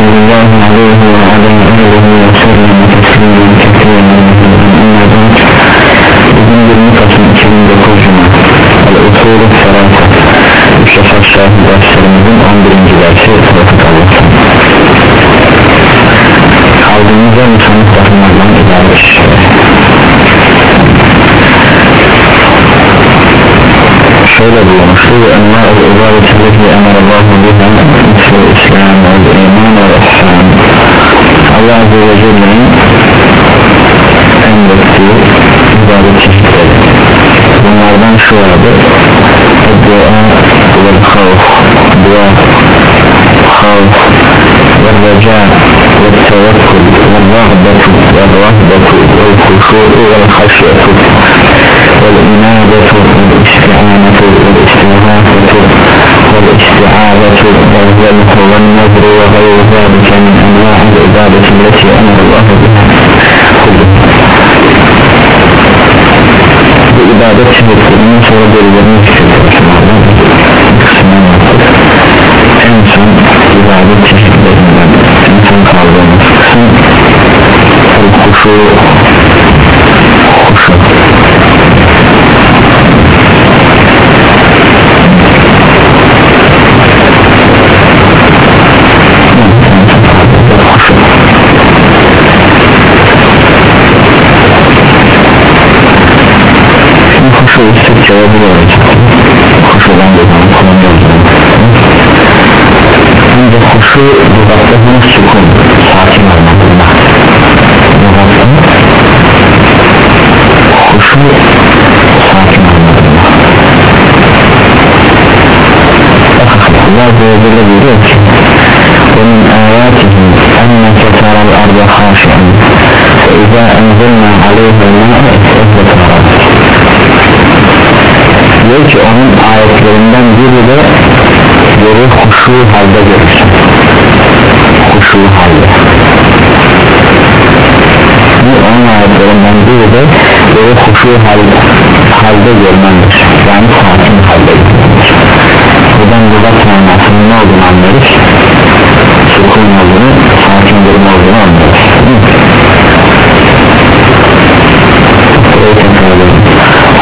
الله عليه وعلى آله وسلم تسليما كثيرا أما بعد bugün 20 Kasım 2009 Cuma. El-Usulü Serasa Mustafa Şahin derslerimizin 11. dersi Trafik Allah'tan Kaldığımız yer Musamit Rahman'dan ibaret şöyle buyurmuştu ve enva'ul ibadeti leki emarallahu biha misli islam ve iman ve ihsan. Allah Azze ve Celle'nin emrettiği ibadet çeşitleri bunlardan şu vardı dua ve havf dua havf ve reca ve tevekkül ve rahbetu ve rahbetu ve kuşu'u ve haşyetu والإنابة والاستعانة والاستغاثة والاستعاذة والذبح والنذر وغير ذلك من أنواع العبادة التي أمر الله بها ibadet şirklerinin sonra kısmını yaptık en son ibadet çeşitlerinden en son kaldığımız kısım kuşu kuşu Huşu istek cevabı olacak Huşudan da zaman kullanıyoruz Ancak huşu lügatlığın sükun Sakin olmak Lügatlığın Huşu Sakin olmak Allah Azze ve Celle buyuruyor ki ومن آياته أنك ترى الأرض خاشعا فإذا أنزلنا عليها الماء اهتزت وربت diyor ki onun ayetlerinden biri de yeri huşu halde görürsün huşu halde. Onun ayetlerinden biri de yeri huşu halde, halde görmendir. Yani sakin halde görmendir. Buradan burada manasının ne olduğunu anlarız. Sukun olduğunu sakin durum olduğunu anlarız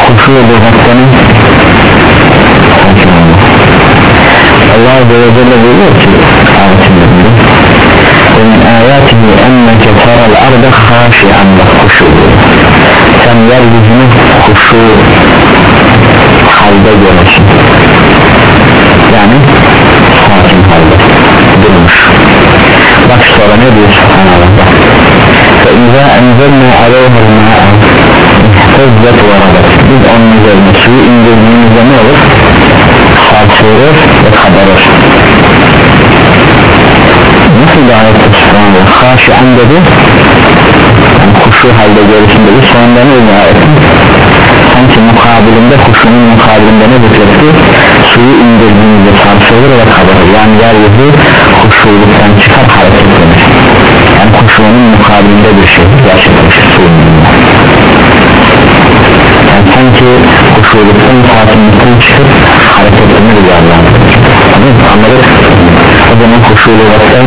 huşu lügattanın Allah Azze ve Celle buyuruyor ki ayetinde ومن آياته أنك ترى الأرض خاشعا خشوع sen yeryüzünü huşu halde görürsün yani sakin halde durmuş bak sonra ne diyor Görürsün dedi sonunda ne ayetin sanki mukabilinde kuşunun mukabilinde ne zikretti suyu indirdiğimizde sarsılır ve kabarır yani yeryüzü kuşuluktan çıkar hareketlenir yani kuşunun mukabilinde bir şey gerçekleşir suyun yani sanki kuşuluktan sakinlikten çıkıp hareketlenir bir Allah'ın anladık o zaman kuşuluktan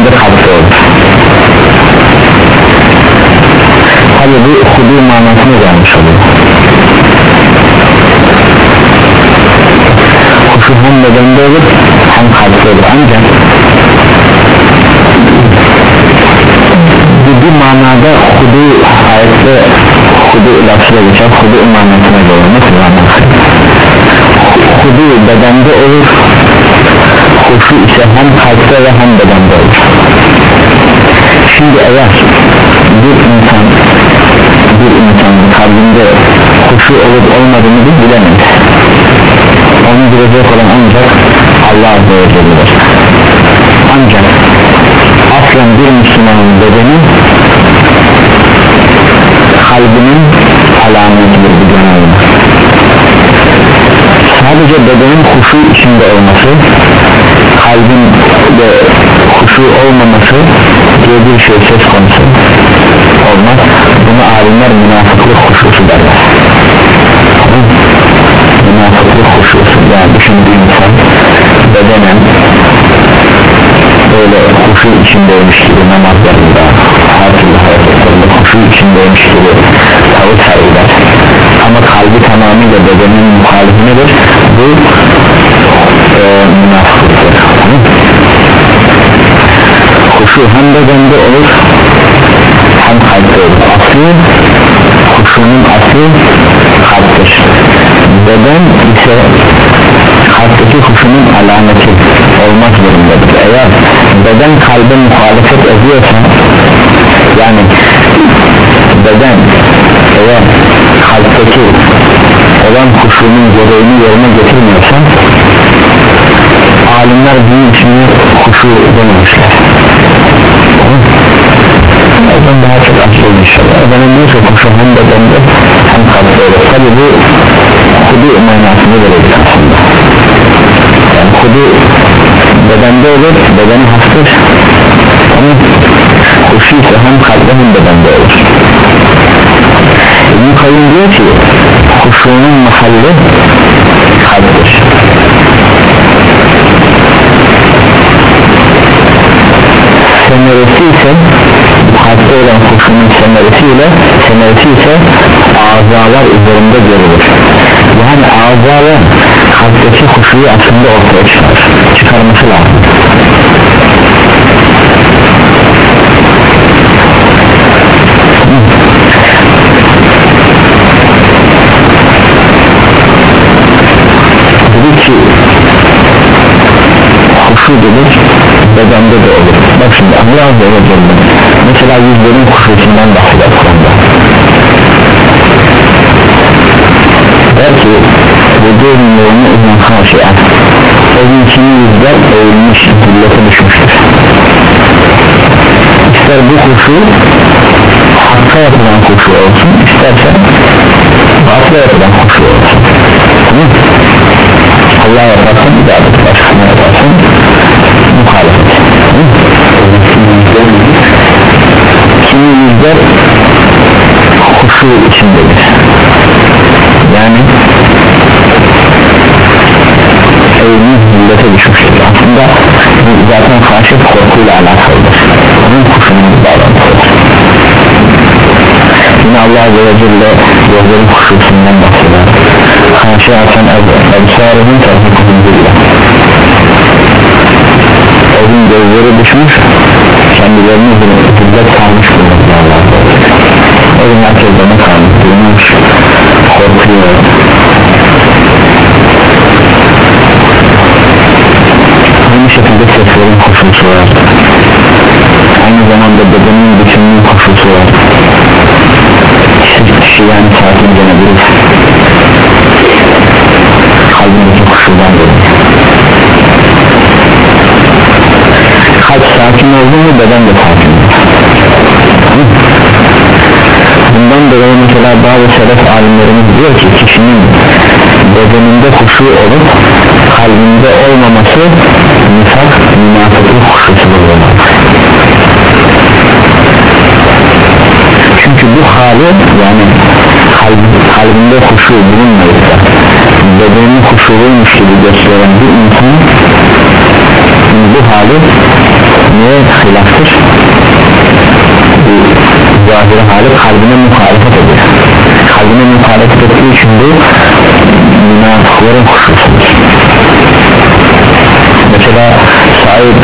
hem de kalpte olur tabi bu hudu manasını gelmiş oluyor. Kuşu hem bedende olur hem kalpte olur. Ancak bir manada hudu ayette hudu lafıyla geçer hudu manasına göre. Nasıl manası hudu bedende olur koşu ise hem kalpte ve hem bedende olur. Şimdi eğer bir insan bir insanın kalbinde koşu olup olmadığını biz bilemeyiz. Onu bilecek olan ancak Allah Azze ve Celle'dir. Ancak aslen bir Müslümanın bedeni kalbinin alametidir bu genelde sadece bedenin huşu içinde olması kalbin de huşu olmaması diye bir şey söz konusu olmaz. Bunu alimler münafıklık huşusu derler. Münafıklık huşusu yani düşündüğü insan bedenen böyle huşu içindeymiş gibi namazlarında her türlü hareketlerinde huşu içindeymiş gibi tavır sergiler. Ama kalbi tamamıyla bedenin muhalifinedir bu e, münafıklıktır huşu hem bedende olur hem kalpte olur. Aslı huşunun aslı kalptir. Beden ise kalpteki huşunun alameti olmak zorundadır. Eğer beden kalbe muhalefet ediyorsa yani beden eğer kalpteki olan huşunun gereğini yerine getirmiyorsa alimler bunun için huşu dememişler Oradan daha çok açılır inşallah O zaman neyse huşu hem bedende hem kalpte. Olur Tabi bu hudu manasını verecek aslında. Yani hudu bedende olur bedeni hastır. Ama huşu ise hem kalpte hem bedende olur. İbn-i Kayyum diyor ki huşunun mahalli kalptir semeresi ise kalpte olan huşunun semeresi ile semeresi ise azalar üzerinde görülür. Yani azalar kalpteki huşuyu aslında ortaya çıkar çıkarması lazım. Dedi ki huşu dedik bedende de olur. Bak şimdi Allah Azze ve Celle mesela yüzlerin huşusundan bahseder Kur'an'da der ki vücudun yoğunu uzun haşiyen o gün kimi yüzler eğilmiş zillete düşmüştür. İster bu huşu hakka yapılan huşu olsun isterse batıla yapılan huşu olsun. Tamam Allah yaparsın ibadet başkasına yaparsın kimi yüzler huşu içindedir. Yani eğilmiş millete düşmüştür. Aslında zaten haşet korkuyla alakalıdır. Onun huşunun bağlantısıdır. Yine Allah Azze ve Celle gözlerin huşusundan bahseder. Haşeaten ebsarının terhikuhum billah o gün gözleri düşmüş kendilerini zillet kalmış bulunmaklar o gün herkes bana kalmış duymuş korkuyor. Aynı şekilde seslerin koşusu var. Aynı zamanda bedenin bütününün koşusu var. Kişi yani sakin gelebilir. Kalbindeki koşuldan dolayı sakin oldu mu beden de sakin bundan dolayı mesela bazı selef alimlerimiz diyor ki kişinin bedeninde huşu olup kalbinde olmaması nifak münafıklık huşusudur çünkü bu hali yani kalb, kalbinde huşu bulunmayıp bedenini huşuluymuş gibi gösteren bir insan bu hali niye hilaftır? Bu zahiri hali kalbine muhalefet ediyor. Kalbine muhalefet ettiği için bu münafıkların huşusudur mesela Said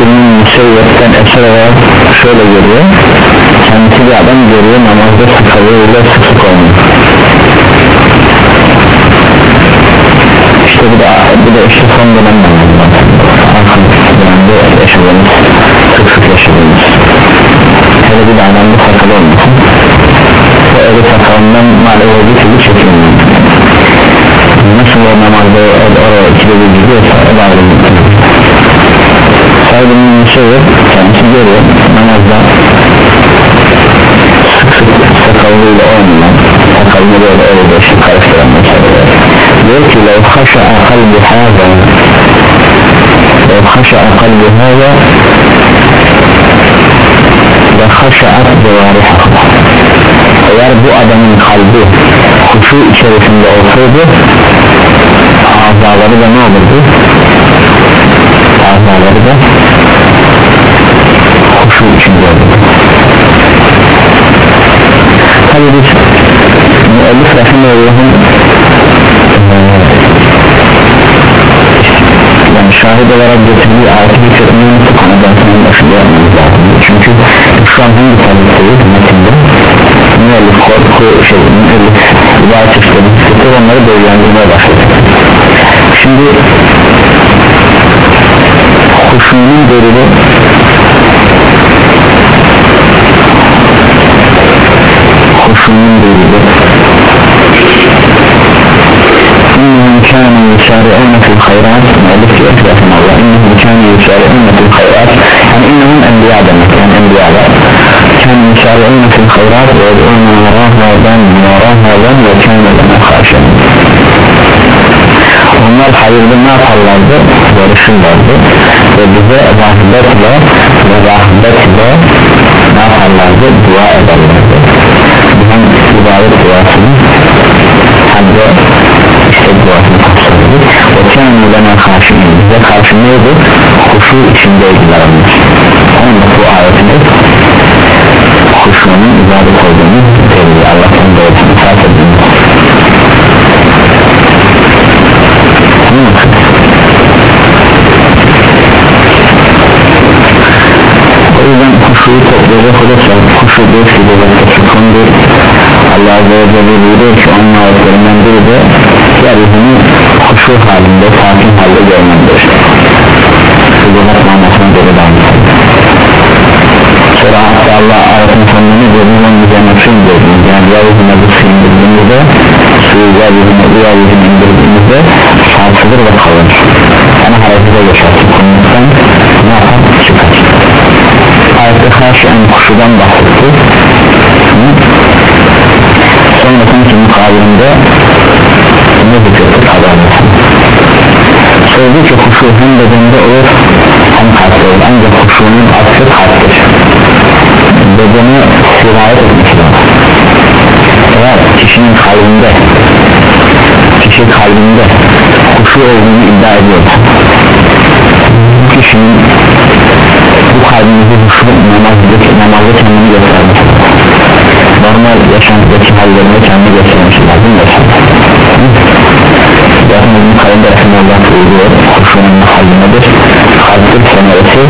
bin Müseyyep'ten eser olarak şöyle görüyor. Kendisi bir adam görüyor namazda sıkalığıyla sık sık olmuyor. İşte bu da, bu da işte son dönem arkamda dönemde yaşadığımız sık sık yaşadığımız hele bir de adamda sakalı olmasın ve öyle sakalından maalesef bir türlü çekilmiyor nasıl o namazda oraya ikide bir gidiyorsa o da ayrı bir sahibimin şey yok kendisi görüyor namazda sık sık sakallıyla olmayan sakalını böyle öyle değişik karıştıran mesela diyor ki لو خشع قلب هذا لو خشع قلب هذا لخشعت جوارحه eğer bu adamın kalbi huşu içerisinde olsaydı azaları da ne olurdu azaları da huşu içinde olurdu tabi biz müellif rahimahullah'ın yani şahit olarak getirdiği ayeti getirdiğini konudan sonra başında yapmamız lazım. Çünkü şu an hangi tabiatayız metinde müellif korku şey müellif ibadet işleri sıkı onları değerlendirmeye başladı şimdi huşunun delili huşunun delili إنهم كانوا يسارعون في الخيرات مؤلف رحمه الله. إنهم كانوا يسارعون في الخيرات. يعني إنهم أنبياء yani أنبياء كانوا يسارعون في الخيرات ويدعون وراها ذن وراها ذن وكانوا لنا خاشعين. onlar hayırda ne yaparlardı yarışırlardı ve bize rahmetle ve rahmetle ne yaparlardı dua ederlerdi hem ibadet duasını hem de duasını kapsadı ve kâni lena karşıydı bize karşı neydi huşu içindeydiler onlar onun da bu ayetinde huşunun ibadet olduğunu söylüyor Allah'tan doğrusunu fark edilmiş o yüzden huşuyu toplayacak olursak huşu bir filozofi sıkındır Allah Azze ve Celle buyuruyor ki onun ayetlerinden biri de yeryüzünü huşu halinde sakin halde görmendir filozof manasına göre de sonra hatta Allah ayetin sonunda ne diyor bunun üzerine su indirdiğimiz yani yeryüzüne bu su indirdiğimizde suyu yeryüzüne bu yeryüzüne indirdiğimizde sarsılır ve kalır. Yani harekete geçer. Konumuzdan ne yapar? Çıkar. Ayette karşı en kuşudan bahsetti sonrasındaki mukabilinde ne zikrettik haberler söyledi ki huşu hem bedende olur hem kalpte olur. Ancak huşunun aslı kalptir. Bedene sirayet etmesi eğer kişinin kalbinde kişi kalbinde huşu olduğunu iddia ediyor. Bu kişinin bu kalbimizi huşu namazdaki, namazda kendini göstermesi normal yaşantıdaki hallerinde kendini göstermesi lazım Zaten bizim kalbinde Allah buyuruyor huşunun mahallindedir kalptir semeresi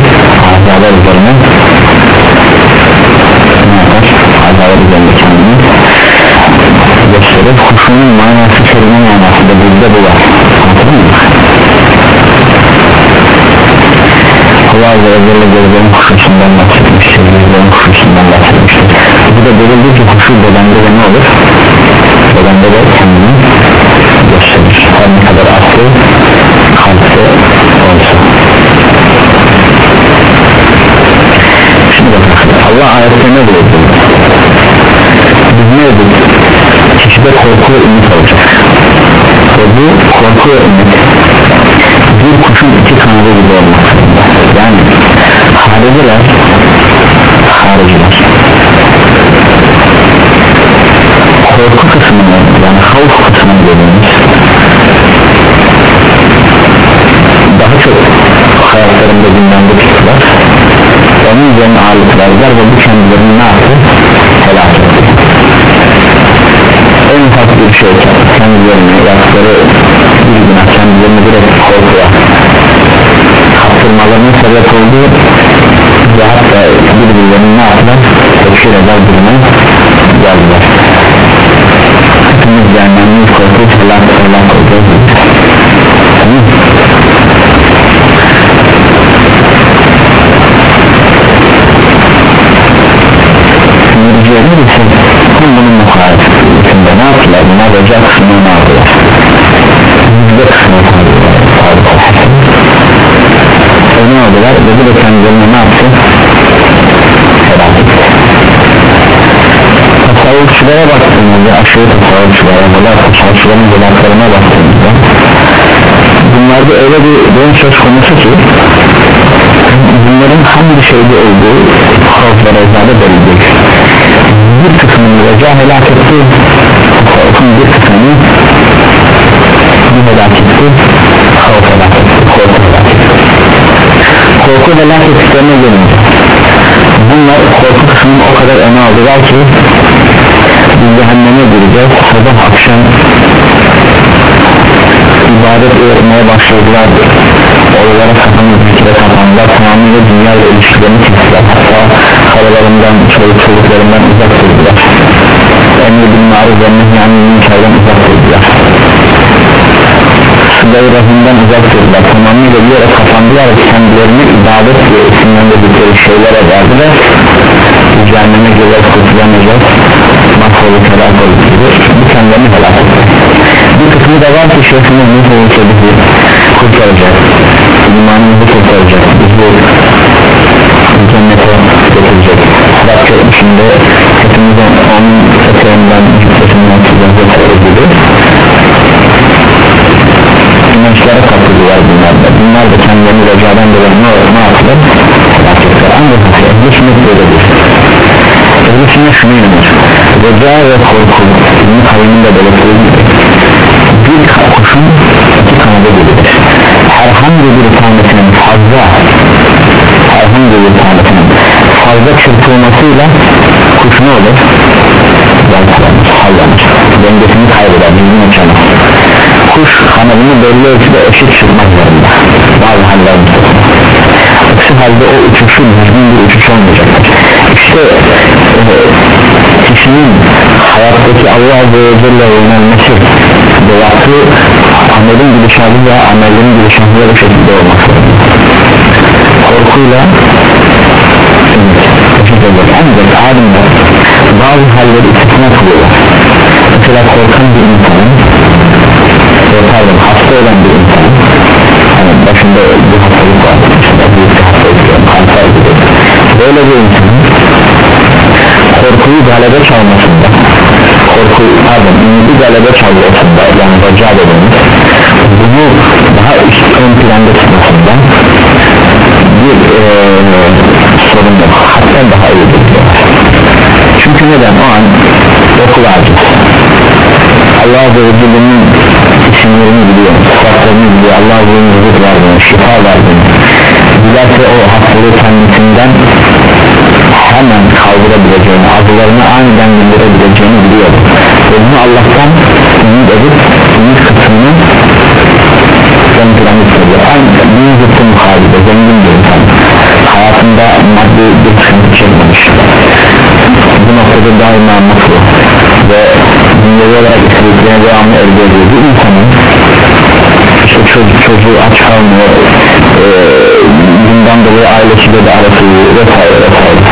azalar üzerine. Azalar üzerinde kendini gösterir huşunun manası kelime manası da burada bu var anladın mı? Allah Azze ve Celle gözlerin huşusundan bahsetmiştir gözlerin huşusundan bahsetmiştir bu da belirli ki huşu bedende de ne olur? Bedende de kendini gösterir. Her ne kadar aslı kalpte olsa. Şimdi bakın Allah ayette ne diyor biz ne dedik? Kişide korku ümit olacak. Ve bu korku ümit. Bir kuşun iki kanadı gibi olmak yani hariciler hariciler korku kısmını yani dediğimiz daha çok hayatlarında gündemde tuttular onun üzerine ağırlık verdiler ve bu kendilerini ne yaptı? helak etti en ufak bir şey kendilerini yaptıkları bir günah kendilerini direkt korkuya kaptırmalarının sebep olduğu ve hatta birbirlerinin ne yaptılar? tekşir eder duruma geldiler hepimiz cehennemliyiz korkuyuz helak helak olacağız tamam Mürciyeler ise tüm bunun muhalefetinde ne yaptılar? Bunlar hoca kısmını ne yaptılar? Aldılar O ne oldular? Ve bu da kendilerine ne yaptı? Tasavvufçulara baktığımızda aşırı tasarrufçulara veya tasarrufçuların cevaplarına baktığımızda bunlarda öyle bir durum söz konusu ki bunların hangi şeyde olduğu ve rezada belli bir kısmını reca helak etti havfun bir kısmını bir helak etti havf helak etti korku helak etti korku helak ettiklerine gelince bunlar korku kısmını o kadar öne aldılar ki cehenneme gireceğiz. Sabah akşam ibadet öğrenmeye başladılar. Oralara kapanıp zikre kapandılar. Tamamıyla dünya ile ilişkilerini kestiler. Hatta karalarından çoluk çocuklarından uzak durdular. Emri bin maruz ve nehyanın münkerden uzak durdular. Sıdayı rahimden uzak durdular. Tamamıyla bir yere kapandılar. Kendilerini ibadet diye isimlendirdikleri şeylere verdiler. Cehenneme gireceğiz kurtulamayacağız mahvoluk helak gibi bu kendilerini helak etti. Bir kısmı da var ki şeyhimiz ne olursa bizi kurtaracak. İmanımızı kurtaracak. Bizi cennete götürecek. Sırat köprüsünde hepimizden onun eteğinden cübbesinden tutacak gibi. İnançlara kapılıyorlar bunlar da. Bunlar da kendilerini recadan dolayı ne, yapacaklar ancak ehli sünnet böyle değil ehli sünnet şunu inanır reca ve korku İbn-i Kayyum'un da belirttiği gibi bir kuşun iki kanadı gibidir herhangi bir tanesinin fazla herhangi bir tanesinin fazla çırpılmasıyla kuş ne olur? yalpılanır, sallanır dengesini kaybeder, bilgini uçamaz kuş kanadını belli ölçüde eşit çırpmak zorunda. Bazı hallerinde aksi halde o uçuşu düzgün bir uçuş olmayacaktır işte e, kişinin hayattaki Allah Azze ve Celle yönelmesi ve yaptığı amelin gidişatı ve amelin gidişatı bu şekilde zorunda. Korkuyla ancak alimler bazı halleri istisna kılıyorlar. Mesela korkan bir insanın pardon hasta olan bir insanın hani başında bir hastalık var işte büyük bir hastalık var böyle bir insanın korkuyu galebe çalmasında korku pardon ümidi galebe çalmasında yani raca dediğimiz bunu daha üst ön planda tutmasında bir e, sorun yok. Hatta daha iyi diyorlar çünkü neden? O an okul aciz Allah Azze ve Celle'nin isimlerini biliyor sıfatlarını biliyor. Allah Azze ve Celle verdiğini şifa verdiğini dilerse o hastalığı kendisinden hemen kaldırabileceğini arzularını aniden bildirebileceğini biliyor ve bunu Allah'tan ümit edip ümit kısmını ön plana tutuyor aynı bir zıttı muhalifde zengin bir insan. Hayatında maddi bir sıkıntı çekmemiş. Bu noktada daima mutlu ve dünyevi olarak istediklerine devamlı elde ediyor. Bu insanın işte çocuk çocuğu aç kalmıyor e, bundan dolayı ailesiyle de arası vesaire vesaire.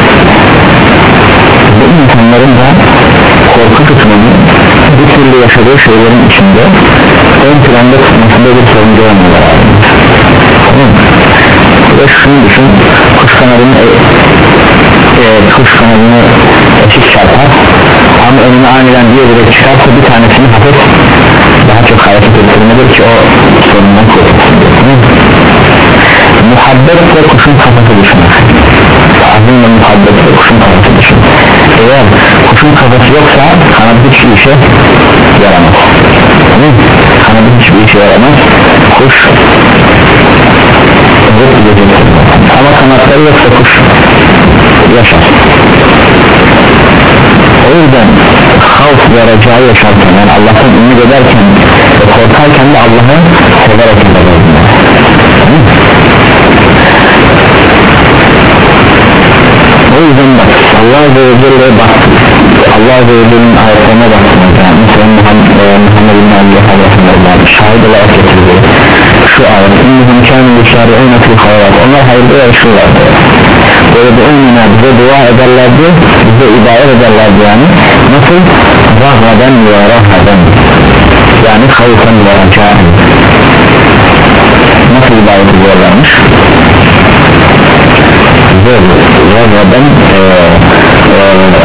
Bu insanların da korku kısmını bir türlü yaşadığı şeylerin içinde ön planda tutmasında bir sorun görmüyorlar ve şunu düşün. Kuş kanadını e, e, kuş kanadını eşit çarpar. Ama önüne aniden diye direkt çıkarsa bir tanesini hafif daha çok hareket ettirmedir ki o sorundan kurtulsun muhabbet ve kuşun kafası düşünür azimle muhabbet ve kuşun kafası düşünür eğer kuşun kafası yoksa kanat hiçbir işe yaramaz. Kanat hiçbir işe yaramaz. Kuş ama kanatları yoksa kuş yaşar. O yüzden havf ve recayı yaşarken yani Allah'tan ümit ederken ve korkarken de Allah'ı severek o yüzden bak Allah Azze ve Celle'ye bak Allah Azze ve Celle'nin ayetlerine yani mesela Muhammed, e, Muhammed bin Ali Hazretleri şahit olarak getirdi şu ayet İnnihum kâmin yüşâri'ûne fil hayrat onlar hayırda yarışırlardı böyle de önüne bize dua ederlerdi bize ibadet ederlerdi yani nasıl rahmadan ve rahmadan yani havfan ve racaen nasıl ibadet ediyorlarmış rahmadan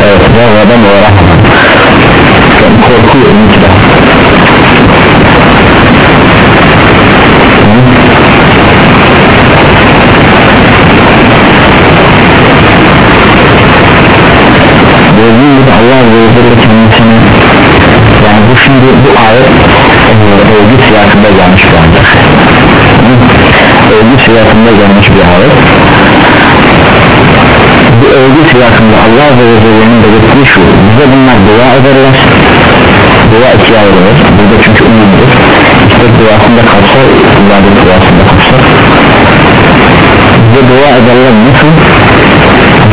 evet rahmadan ve haşen korku ümidi Gördüğün gibi Allah Azze ve Celle kendisini yani bu şimdi bu ayet e, övgü siyasında gelmiş bir ayet. Övgü siyasında gelmiş bir ayet bu övgü siyasında Allah Azze ve Celle'nin belirttiği şu bize bunlar dua ederler. Dua ikiye ayrılır. Burada çünkü umumdur işte duasında kalsa ibadet duasında kalsa bize dua ederler. Nasıl?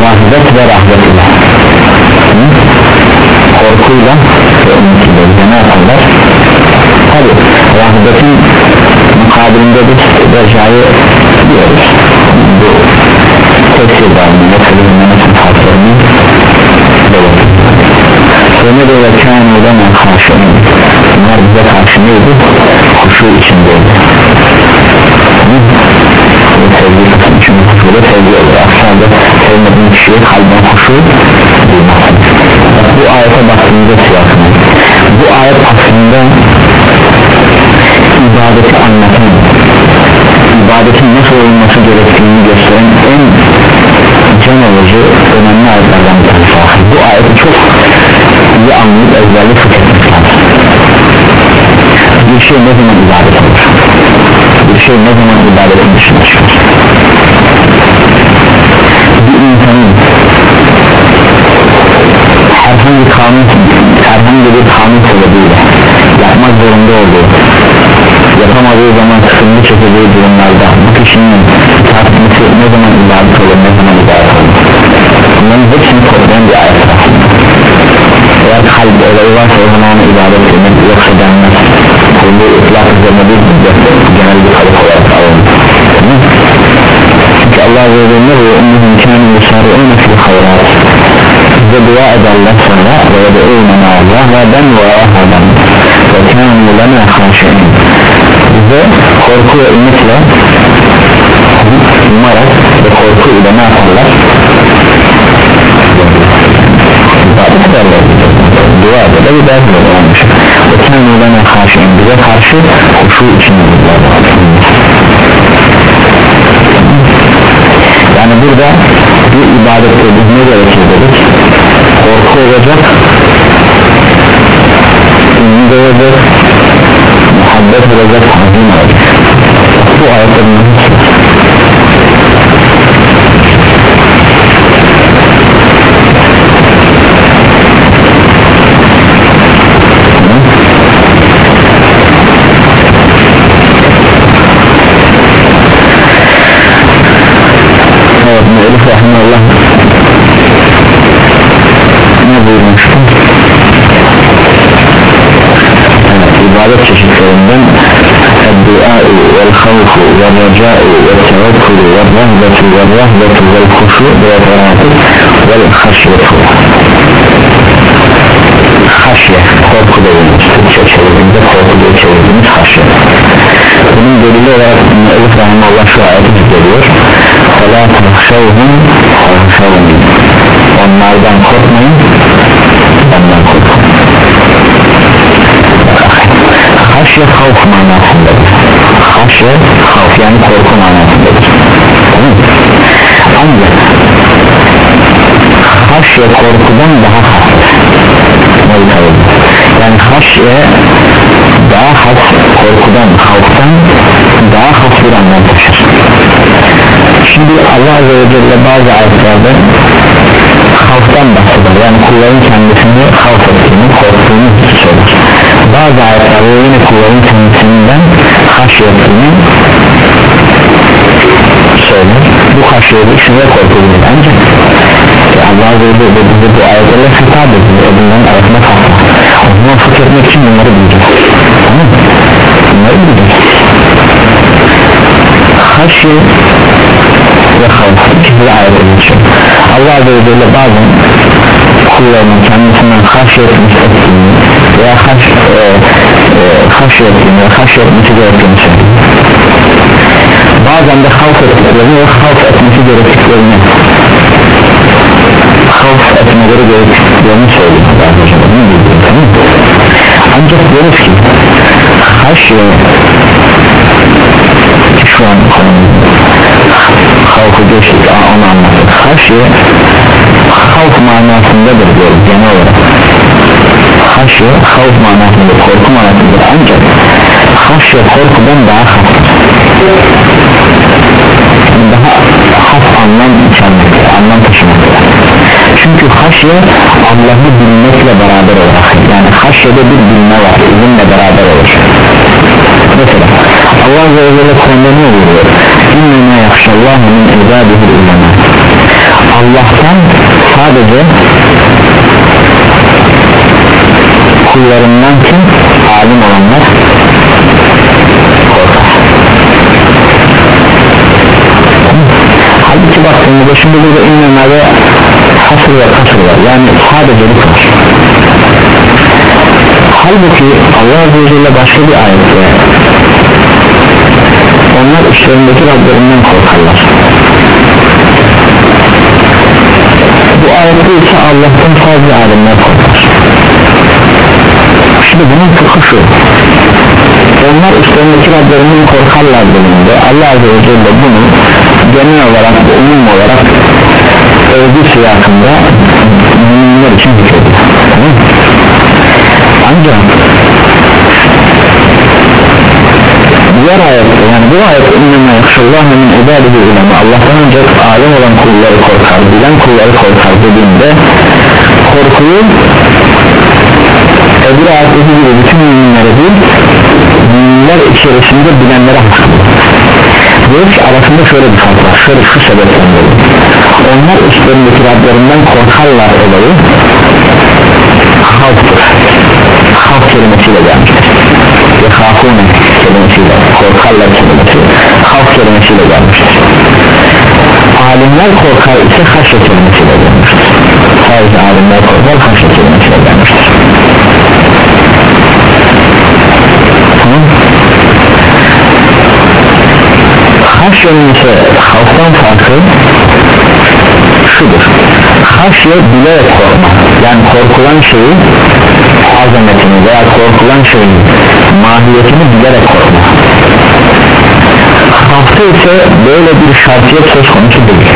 Rahmet ve rahmet ile korkuyla ve bize ne yaparlar? Tabi rahmetin mukabilinde biz recayı diyoruz tefsir dağılımında kılığında nasıl harflerini sonra da vekan olana karşı bunlar bize karşı neydi kuşu içindeydi ve sevgi kısmı çünkü kuşu da sevgi olur aslında sevmediğin kişiye kalben kuşu duymazsın bu ayete baktığımızda siyasını bu ayet aslında ibadeti anlatan ibadetin nasıl olması gerektiğini gösteren en can alıcı önemli ayetlerden bir tanesi bu ayeti çok iyi anlayıp ezberli fıkhetmek lazım. Bir şey ne zaman ibadet olur? Bir şey ne zaman ibadetin dışına çıkar? Bir insanın herhangi kanun herhangi bir kanun sebebiyle yapmak zorunda olduğu yapamadığı zaman sıkıntı çekeceği durumlarda bu kişinin tartışması ne zaman ibadet olur ne zaman ibadet olur bunların hepsini toplayan bir ayet aslında eğer kalp olayı varsa o zaman ibadet demek yoksa denmez bu ıtlak üzerine bir genel bir kalıp olarak alınır çünkü Allah ve Celle ve ummihim kâni yusâri'ûne fil hayrat bize dua ederler sonra ve yed'ûne Allah ve ben ve ahadan ve kânû lana khâşe'in bize korku ve ümitle umarak ve korku ile ne yaparlar ibadet dua ederler ibadet ederler ve kânû lana khâşe'in bize karşı huşu içindedirler yani burada bir ibadette biz ne gerekir dedik? Korku olacak ümit olacak muhabbet olacak hazin olacak bu ayetlerin Evet, Elif Rahmanullah ne buyurmuştu? Evet, ibadet çeşitlerinden الدعاء والخوف والرجاء والتوكل والرهبة والرهبة والخشوع والرهبة والخشية haşye korku dediğimiz Türkçe çevirdiğimizde korku diye çevirdiğimiz haşye bunun delili olarak Elif Rahmanullah şu ayeti zikrediyor فَلَا تَخْشَوْهُمْ فَخْشَوْهُمْ onlardan korkmayın Haşye havf manasındadır haşye havf yani korku manasındadır ancak haşye korkudan daha hafif yani haşye daha has korkudan havftan daha hafif bir anlam taşır. Şimdi Allah Azze ve Celle bazı ayetlerde havftan bahseder. Yani kulların kendisini havf ettiğini korktuğunu söyler bazı ayetlerde yine kulların kendisinden haşyetini söyler bu haşyeti şuna korkulur ancak Allah Azze ve Celle bize bu ayetlerle hitap ediyor bunların arasında farklı o zaman fıkh etmek için bunları bileceğiz. Tamam bunları bileceğiz. Haşye ve havf. İkisi ayetler için Allah Azze ve Celle bazen kullarının kendisinden haşyetmiş ettiğini veya haş, e, e, haşyettiğini ve haşyetmesi gerektiğini söylüyor bazen de havf ettiklerini ve havf etmesi gerektiklerini havf etmeleri gerektiğini söylüyor ancak diyoruz ki haşye şu an havfu geçtik onu anlattık haşye havf manasındadır diyoruz genel olarak haşye havf manasında korku manasındadır ancak haşye korkudan daha hafif daha haf anlam içermekte anlam taşımakta çünkü haşye Allah'ı bilmekle beraber olarak yani haşyede bir bilme var ilimle beraber olur mesela Allah ve Celle konuda ne oluyor İnnemâ yakşallâhu min ibâdihi ulema Allah'tan sadece kullarından kim? Alim olanlar. Halbuki baktığımızda şimdi burada innemâde hasır ve kasır var. Yani sadece bu kadar. Halbuki Allah Azze ve Celle başka bir ayette onlar işlerindeki Rablerinden korkarlar. Bu ayette ise Allah'tan fazla alimler korkar şimdi bunun fıkhı şu. Onlar işlerindeki Rablerinden korkarlar bölümünde Allah Azze ve Celle bunu genel olarak umum olarak övgü siyasında müminler için hükmediyor ancak diğer ayette yani bu ayet innema yakşallahu min ibadihi ulema. Allah'tan ancak alim olan kulları korkar bilen kulları korkar dediğinde korkuyu öbür ayetteki gibi bütün müminlere değil müminler içerisinde bilenlere hakkında diyor ki arasında şöyle bir fark var şöyle şu sebepten dolayı. Onlar üstlerindeki Rablerinden korkarlar olayı halktır. Halk kelimesiyle gelmiştir. Ve hafune kelimesiyle korkarlar kelimesi halk kelimesiyle gelmiştir. Alimler korkar ise haşye kelimesiyle gelmiştir. Sadece alimler korkar haşye kelimesiyle gelmiştir tamam haşyenin ise halktan farkı şudur. Haşye bilerek korkma. Yani korkulan şeyi azametini veya korkulan şeyin mahiyetini bilerek korkma. Hafta ise böyle bir şartiyet söz konusu değil.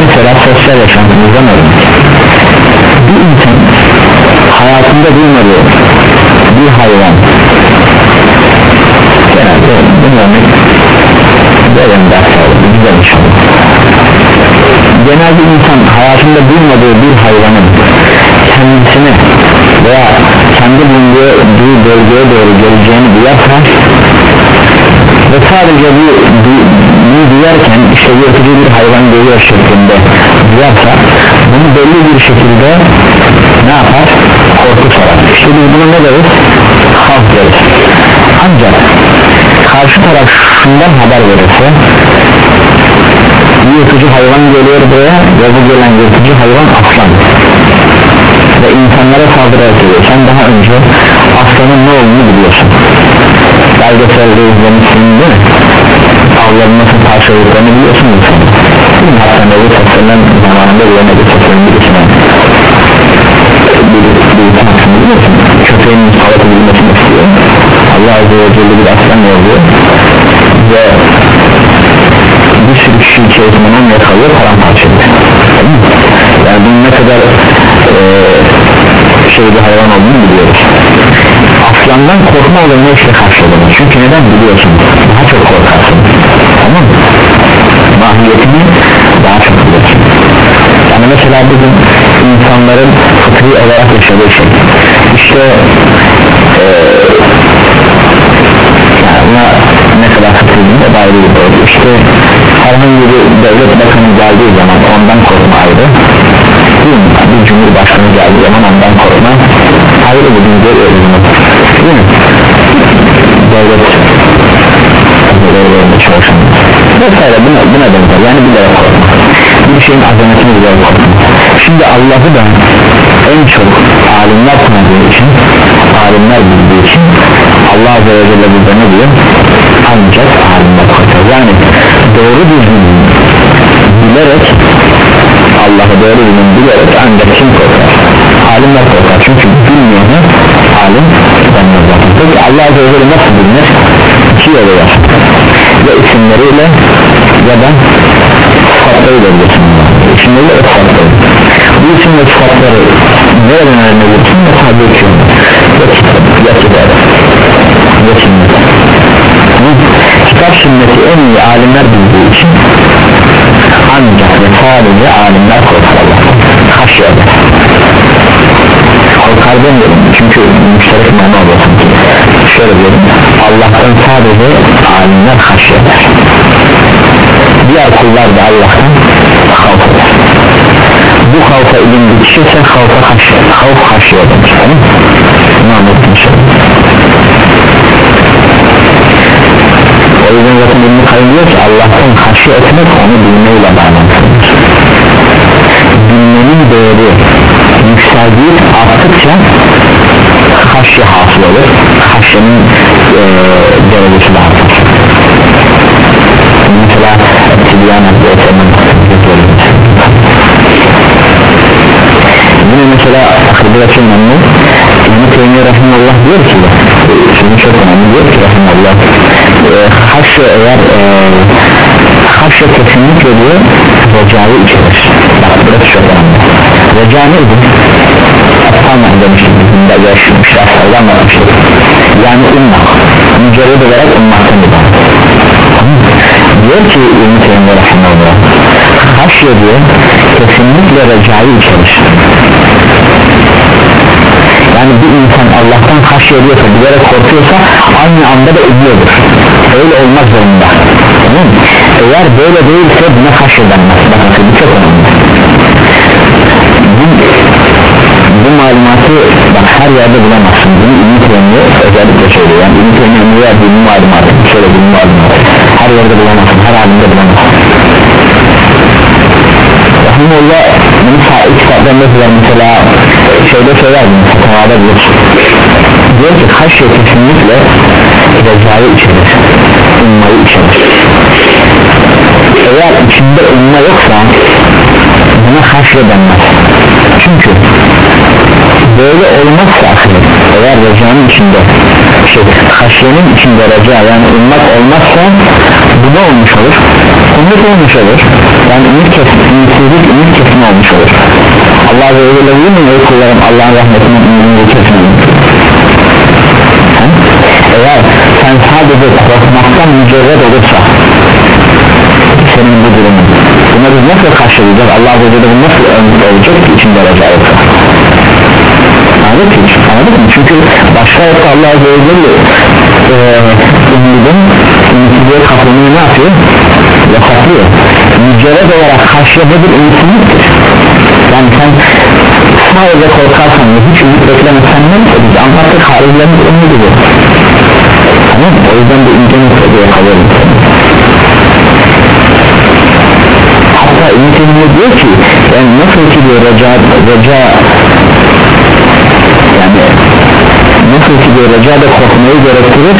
Mesela sosyal yaşantımızda ne bir insan hayatında duymadığı bir hayvan genelde bu örnek böyle ders alır güzel inşallah genelde insan hayatında duymadığı bir hayvanın kendisine veya kendi bulunduğu bölgeye doğru geleceğini duyarsa ve sadece bu bunu duyarken işte yırtıcı bir hayvan geliyor şeklinde duyarsa bunu belli bir şekilde ne yapar? Korku sarar işte buna ne deriz? halk deriz. Ancak karşı taraf şundan haber verirse yırtıcı hayvan geliyor buraya ve bu gelen yırtıcı hayvan aslan. Ve insanlara saldırı ediyor sen daha önce aslanın ne olduğunu biliyorsun. Belgeselde izlemişsin değil mi? Avların nasıl biliyorsun hatta Nebi Tasar'ın zamanında bir Nebi Tasar'ın birisine bir bir hakkında biliyorsun köpeğin salat edilmesini istiyor Allah Azze ve Celle bir aslan yazıyor ve bir sürü kişi içerisinde onu yakalıyor paramparça ediyor yani bunun ne kadar e, şey bir hayvan olduğunu biliyoruz aslandan korkma olayına işte karşıladınız çünkü neden biliyorsun daha çok korkarsın tamam mahiyetini daha çok biliyorsun yani mesela bugün insanların fıtri olarak yaşadığı şey. İşte yani ne kadar fıtri de ayrı bir doğru işte herhangi bir devlet bakanı geldiği zaman ondan korkma ayrı. Değil mi? bir cumhurbaşkanı geldiği zaman ondan korkma ayrı bir görüyoruz bunu değil mi? devlet devletlerinde çalışan vesaire buna, buna benzer. Yani bilerek korkma bir şeyin azametini korkma şimdi Allah'ı da en çok alimler tanıdığı için alimler bildiği için Allah Azze ve Celle burada ne diyor? Ancak alimler korkar yani doğru düzgün bilerek Allah'ı doğru bilin bilerek ancak kim korkar? Alimler korkar. Çünkü bilmeyene alim denmez peki Allah Azze ve Celle nasıl bilinir? İki yolu var. Ya isimleriyle ya da sıfatlarıyla bilirsin isimleriyle ve sıfatları bu isim ve sıfatları nereden öğrenebilirsin ya tabi ki ya kitap ya kitap ya sünnet kitap sünneti en iyi alimler bildiği için ancak ve sadece alimler korkar Allah'tan haşya korkar demiyorum çünkü müşterek mana olursun şöyle diyelim. Allah'tan sadece alimler haşya eder diğer kullar da Allah'tan havf eder bu havfa ilim bitişirse havfa haşya havf haşya eder tamam anlattım şimdi o yüzden zaten İbn-i Kayyum diyor ki Allah'tan haşi etmek onu bilmeyle bağlantılıdır. Bilmenin değeri yükseldiği arttıkça haşi hasıl olur. Haşyenin e, derecesi de artar mesela Tibyan adlı eserinin yine mesela akıbı açılmanlı İbn-i Teymiye Rahimullah diyor ki şimdi çok önemli diyor ki Rahimullah e, haşye eğer e, haşye kesinlikle diyor recayı içerir. Bak burası çok önemli. Reca neydi? Aslan demiştik bizim de yaşamış şahslarda anlatmıştık yani ummak mücerred olarak ummaktan ibaret diyor ki İbn-i Teymiye Rahimullah haşye diyor kesinlikle recayı içerir yani bir insan Allah'tan haşye ediyorsa bilerek korkuyorsa aynı anda da ölüyordur. Öyle olmak zorunda. Tamam eğer böyle değilse buna haşyedenmez bakın bu çok önemli. Bu, bu malumatı bak her yerde bulamazsın. Bunu Teymiye özellikle söylüyor yani İbn-i Teymiye'nin verdiği bu malumatı şöyle bir malumatı her yerde bulamazsın her halinde bulamazsın. Rahimullah bunu sahip kitaptan mesela şeyde söyler mi? Tavada bilir diyor ki haşye kesinlikle recayı içerir ummayı içerir. Eğer içinde umma yoksa buna haşye denmez. Çünkü böyle olmazsa ahiret eğer recanın içinde. Şey, haşyenin içinde reca yani ummak olmazsa bu ne olmuş olur? umut olmuş olur. Yani ümit kesin, ümitsizlik ümit kesin olmuş olur. Allah Azze ve Celle değil mi ey kullarım Allah'ın rahmetinin ümidini kesin eğer sen sadece korkmaktan mücerred olursa senin bu durumun buna nasıl karşılayacağız? Allah Azze ve Celle nasıl olacak ki içinde reca yoksa anladık mı? anladık mı? çünkü başka yoksa Allah Azze ve Celle ümidin ümitsizliğe kapılmayı ne yapıyor? yasaklıyor mücerred olarak haşye nedir? ümitsizliktir yani sen sadece korkarsan ve hiç ümit beklemesen ne? biz anlattık haricilerin ümididir tamam o yüzden bu ince noktada kalıyor hatta ümit diyor ki yani nasıl ki diyor reca, reca yani nasıl ki diyor reca da korkmayı gerektirir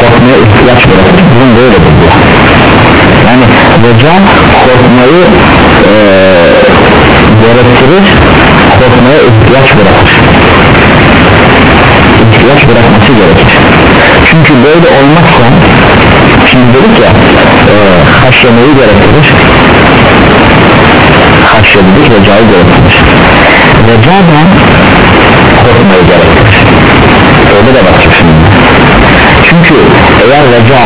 korkmaya ihtiyaç bırakır bunun böyle diyor yani reca korkmayı e, gerektirir korkmaya ihtiyaç bırakır. İhtiyaç bırakması gerekir. Çünkü böyle olmazsa şimdi dedik ya e, haşyemeyi gerektirir. Haşye dedik recayı gerektirir. Reca da korkmayı gerektirir öyle de bakacak şimdi. Çünkü eğer reca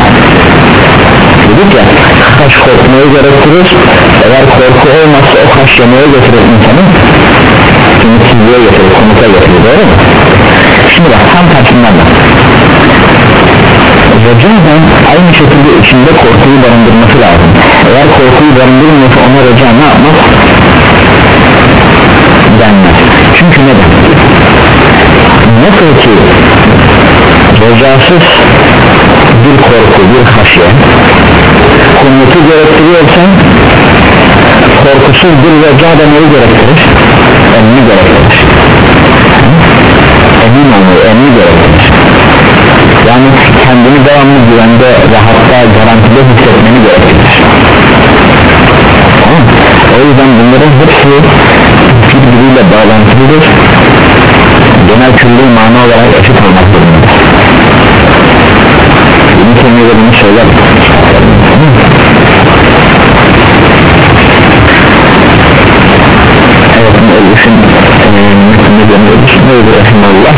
dedik ya haş korkmayı gerektirir. Eğer korku olmazsa o haş yemeye getirir insanı. Ümitsizliğe getirir komuta getirir doğru mu? şimdi bak tam tersinden bak. Recadan aynı şekilde içinde korkuyu barındırması lazım. Eğer korkuyu barındırmıyorsa ona reca ne yapmaz? denmez. Çünkü neden? Nasıl ki recasız bir korku bir haşye konutu gerektiriyorsa korkusuz bir reca da neyi gerektirir? emni gerektirir. Emin olmayı emni gerektirir. Yani kendini devamlı güvende rahatta garantide hissetmeni gerektirir. O yüzden bunların hepsi birbiriyle bağlantılıdır genel külli mana olarak eşit olmak zorundadır İbn Teymiye bunu söyler Evet müellifin metninde dönüyoruz neydi rahimahullah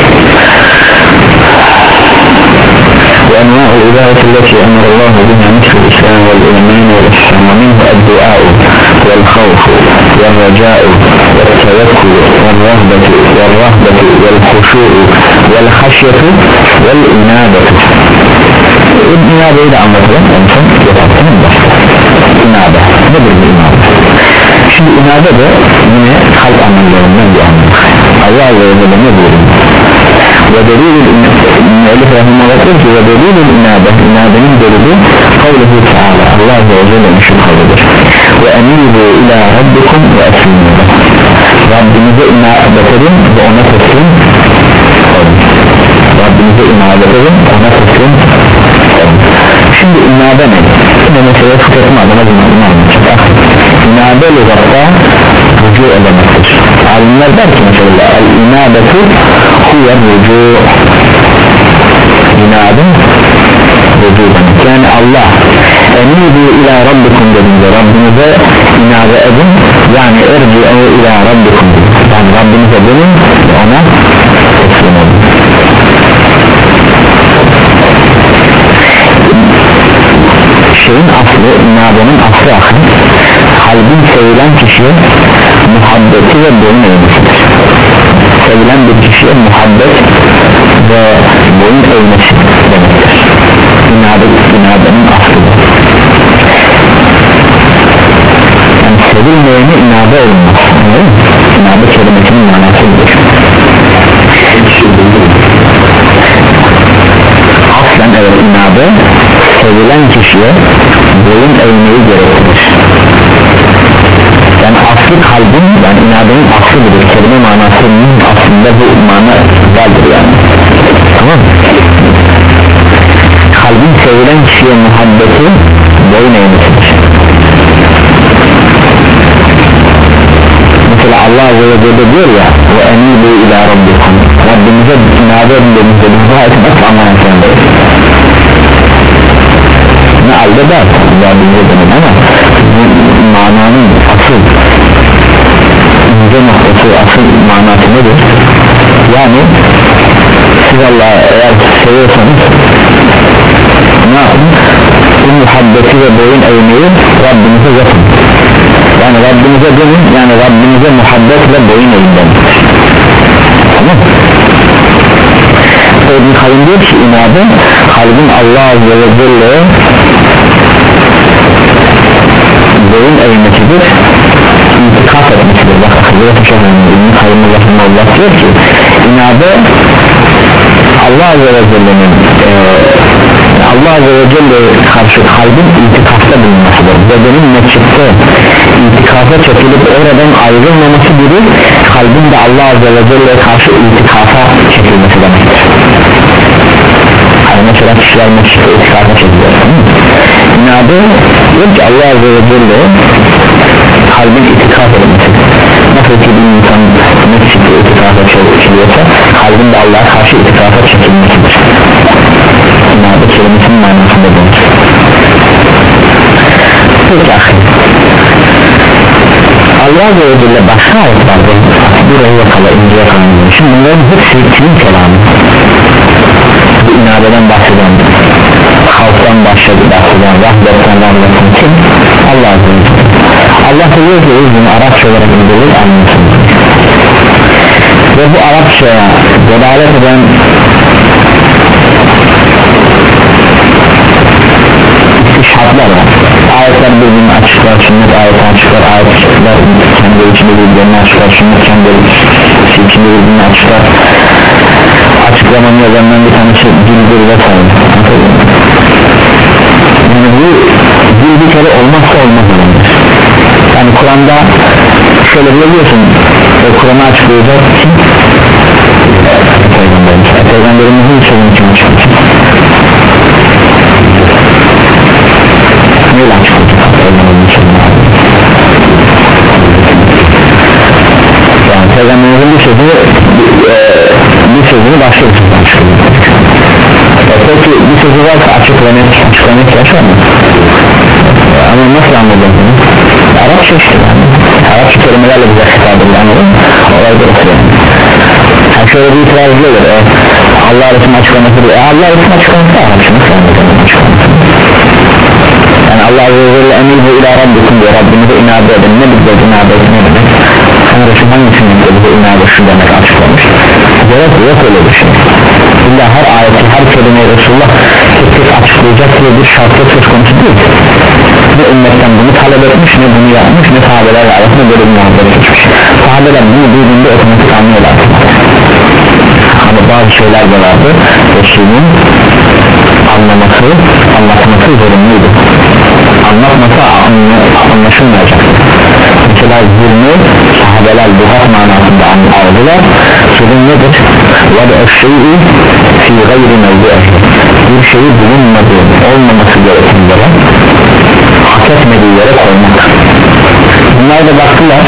وأنواع العبادة التي أمر الله بها مثل الإسلام والإيمان والإحسان ومنه الدعاء والخوف والرجاء والرهبة والخشوع والخشية والإنابة. الإنابة إذا أمرت أنتم يفعلون بحث إنابة نبر الإنابة شو من خلق الله الله يزال نبر ودليل الإنابة ودليل الإنابة. إنابة من دليل قوله تعالى الله عز وجل خلق بشر ve emiru ila rabbikum ve eslimu Rabbinize inabet edin ve ona teslim Rabbinize inabet edin ona teslim olun. Şimdi inabe ne? Yine mesela fıkratın adına bunu anlatacak inabe lügatta rücu edemektir alimler der ki mesela el inabetu huve rücu inabe rücu demek yani Allah emidu ila rabbikum dediğinde Rabbinize inabe edin. Yani erci'u ila rabbikum yani Rabbinize dönün ve ona teslim olun. Şeyin aslı inabenin aslı aklı kalbin sevilen kişiye muhabbeti ve boyun eğmesidir. Sevilen bir kişiye muhabbet ve boyun eğmesi demektir. İnabenin aslıdır yani sevilmeyene inabe olmaz inabe kelimesinin manasıdır aslen evet inabe sevilen kişiye boyun eğmeyi gerektirir. Yani aslı kalbin yani inadenin aslıdır kelime manasının aslında bu mana vardır yani. Tamam kalbin sevilen kişiye muhabbeti boyun eğmesidir mesela Allah Azze ve Celle diyor ya ve enibu ila rabbikum. Rabbimize inabe edildiğimizde ayetin nasıl anlamak zorundayız ne halde der? Rabbimize dönün ama mananın asıl ince noktası asıl manası nedir? Yani siz Allah'ı eğer seviyorsanız ne yapın? Bu muhabbeti ve boyun eğmeyi Rabbinize yapın yani Rabbinize dönün yani Rabbinize muhabbet ve boyun eğin. Tamam. İbn Kayyum diyor ki inabe kalbin Allah Azze ve Celle'ye boyun eğmesidir. İtikaf etmesidir. Bak Hazreti önemli İbn Kayyum Allah diyor ki inabe Allah Azze ve Celle'nin e, Allah Azze ve Celle karşı kalbin itikafta bulunmasıdır. Bedenin mescitte itikafa çekilip oradan ayrılmaması gibi kalbin de Allah Azze ve Celle'ye karşı itikafa çekilmesi demektir. Yani mesela kişiler mescitte itikafa çekiliyor inadı diyor ki Allah Azze ve Celle kalbin itikaf edilmesi ki bir insan mescitte itikafa çekiliyorsa kalbin de Allah'a karşı itikafa çekilmesidir. İnadı kelimesinin manasında denir peki Allah Azze ve Celle başka ayetlerde buraya yakala inceye kalmıyor şimdi bunların hepsi kimin kelamı? Bu inadeden bahseden halktan başladı bahseden rahbetten rahbetten kim? Allah Azze Allah diyor ki bunu Arapça olarak indirir anlatın ve bu Arapçaya delalet eden istişhatlar var. Ayetler birbirini açıklar sünnet ayeti açıklar ayet açıklar kendi içinde birbirlerini açıklar sünnet kendi içinde birbirini açıklar. Açıklamanın yazarından bir tanesi dildir vesaire yani bu dil bir kere olmazsa olmaz. olandır yani Kur'an'da şöyle diyorsun ve Kur'an'ı açıklayacak kim? Peygamberimiz e, Peygamberimizin sözünü kim açıklayacak? Neyle açıklayacak? Yani Peygamberimizin bir sözü e, bir sözünü başka bir sözü açıklayacak e, Peki bir sözü varsa açıklamak, açıklamak yaşar mı? Ama nasıl anladın? Kelimelerle bize hitap edilir mı? olay burası yani şöyle bir itiraz edilir e, Allah Resulü'nün açıklaması e, Allah Resulü'nün açıklaması da açıklaması? Yani Allah ve Celle emir ila Rabbikum diyor. Rabbinize inabe edin. Ne bize inabe edin ne demek? Hani Resul hangisinin bize inabe şu demek açıklamış. Cevap yok öyle bir şey. İlla her ayeti her kelimeyi Resulullah tek açıklayacak diye bir şartla söz konusu değil. Ne ümmetten bunu talep etmiş ne bunu yapmış ne sahabelerle arasında böyle bir muhabbet geçmiş. Sahabeler bunu duyduğunda otomatik anlıyorlar. Ama bazı şeyler de vardı. Resul'ün anlaması anlatması zorunluydu. Anlatmasa anlaşılmayacak. Mesela zulmü sahabeler buhat manasında aldılar. Zulüm nedir? ve eşşeyi fi gayri mevdu'ehi bir şeyi bulunmadığı olmaması gereken yere hak etmediği yere koymak. Bunlar da baktılar.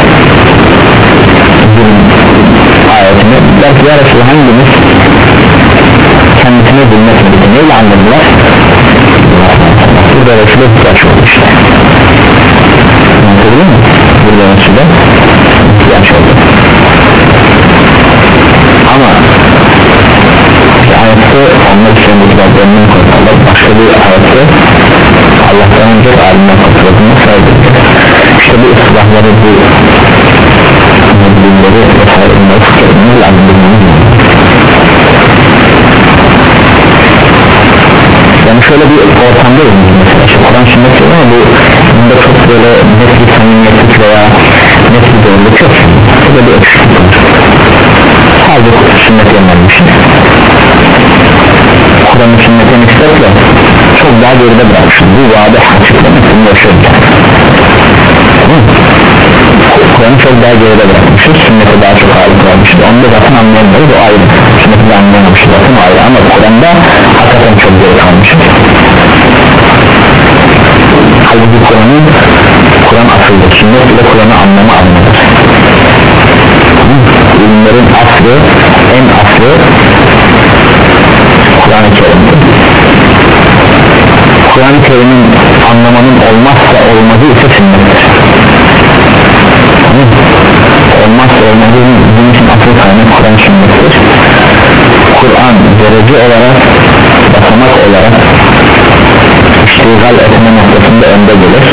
Ayetine ya Resulü hangimiz bu ıslahları bu bilgileri vesaire bunları bilmemiz lazım yani şöyle bir ortamdayız mesela işte Kur'an sünnet diyor ama bu bunda çok böyle net bir samimiyetlik veya net bir doğruluk yok. Burada bir ölçüsü sadece sünnet yönlenmişiz Kur'an'ın sünnetin isterse çok daha geride bırakmışız bu vaade açıklamak bunu yaşıyoruz Kur'an'ı çok daha geride bırakmışız. Sünnete daha çok ağırlık vermişiz onu da zaten anlayamıyoruz o ayrı. Sünneti de anlayamamışız. Zaten ayrı. Ama Kur'an'da hakikaten çok geri kalmışız. Halbuki Kur'an'ın Kur'an asıldır sünnet ile Kur'an'ı anlama anlamıdır. İlimlerin aslı en aslı Kur'an-ı Kerim'dir. Kur'an-ı Kerim'in anlamanın olmazsa olmazı ise sünnettir olmazsa olmazı bizim için asıl kaynak Kur'an sünnettir Kur'an derece olarak basamak olarak iştigal etme noktasında önde gelir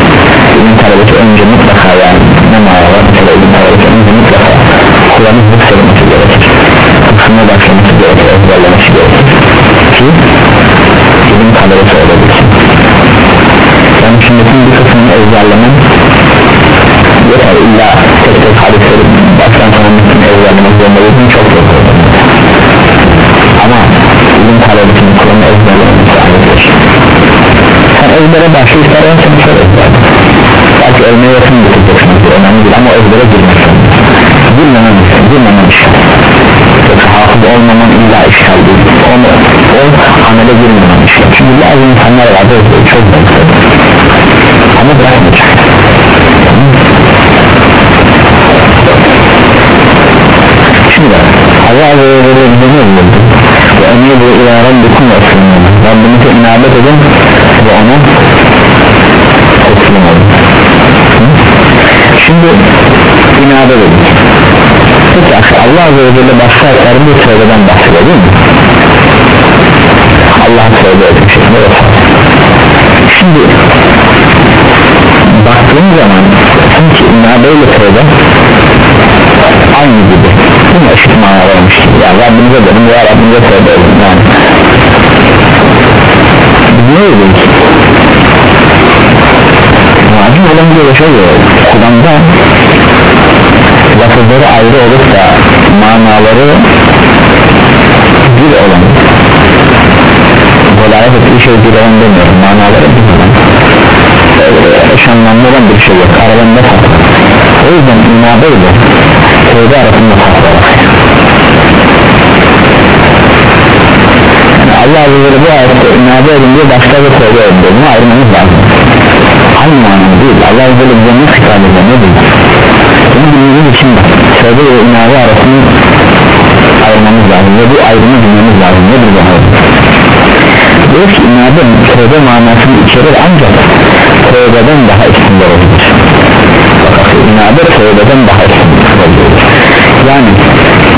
ezbere başla ister en son şöyle ezber belki ölmeye yakın bitireceksin önemli değil ama ezbere girmek girmemen girmemen işgal yoksa hafız olmaman illa işgal değil. Onu o amele girmemen işgal çünkü bazı insanlar vardı çok zor ama bırakmayacak Allah Azze ve Celle başka ayetlerin bir tövbeden bahsediyor değil mi? Allah'a tövbe edin şeklinde şimdi baktığın zaman sanki inabeyle tövbe aynı gibi değil eşit manalar olmuş yani Rabbimize dedim veya Rabbimize tövbe edin yani. Biz ne dedik macun olan bir şey yok Kur'an'da lafızları ayrı olup da manaları bir olan Velayet ettiği şey bir olan demiyorum. Manaları bir olan eş olan bir şey yok. Aralarında fark o yüzden inabe ile tövbe arasında fark var. Yani Allah Azze bu ayette inabe edince başka bir tövbe edin bunu ayırmamız lazım. Aynı manada değil. Allah Azze bize ne hitap ediyor ne değil bunu bilmemiz için bak tövbe ve inabe arasını ayırmamız lazım ve bu ayrımı bilmemiz lazım. Nedir bu ayrım bu diyoruz ki inabe tövbe manasını içerir ancak tövbeden daha üstünde olur inabe tövbeden daha üstünde olur yani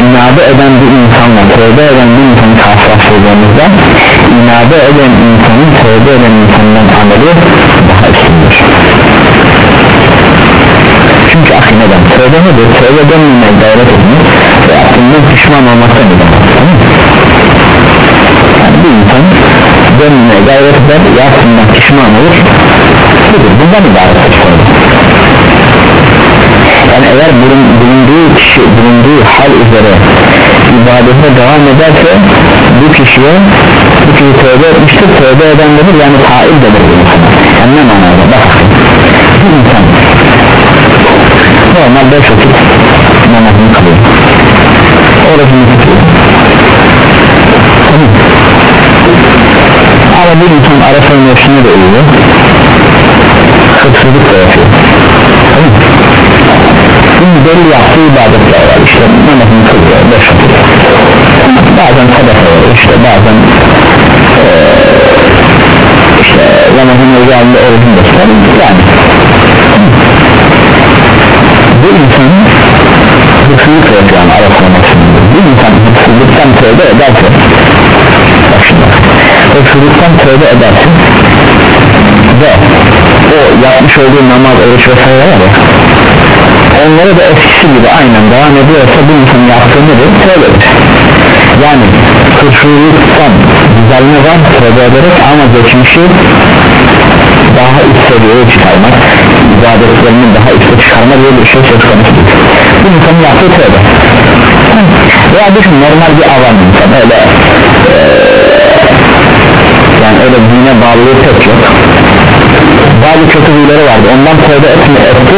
inabe eden bir insanla tövbe eden bir insanı karşılaştırdığımızda inabe eden insanın tövbe eden insandan ameli daha üstündür çünkü akı neden tövbe nedir? Tövbe dönmemeye gayret etmek ve aklından pişman olmaktan neden yani bir insan dönmeye gayret eder aklından pişman olur. Budur bundan ibaret yani eğer bulunduğu kişi bulunduğu hal üzere ibadete devam ederse bu kişiye bu kişi tövbe etmiştir tövbe eden denir yani taib denir yani ne manada? Bak bir insan normal 5 vakit namazını kılıyor. Orucunu tutuyor tamam. Ama bir insan arasının nefsine de uyuyor. Hırsızlık da yapıyor. Tamam. Bunun belli yaptığı ibadetler var. İşte namazını kılıyor 5 vakit bazen sadaka veriyor işte bazen ee, işte Ramazan özelliğinde orucunu gösteriyor yani bu insan hırsızlık yapıyor arasında bir insan hırsızlıktan tövbe ederse hırsızlıktan tövbe ederse ve o yapmış olduğu namaz oruç vesaire var ya onları da eskisi gibi aynen devam ediyorsa bu insan yaptığı nedir? tövbedir yani hırsızlıktan düzelme var tövbe ederek ama geçmişi daha üst seviyeye çıkarmak ibadetlerini daha üstte çıkarmak diye bir şey söz konusu bu insanın yaptığı tövbe. Veya düşün normal bir avam insan öyle ee, yani öyle dine bağlılığı pek yok. Bazı kötü huyları vardı ondan tövbe etme etti.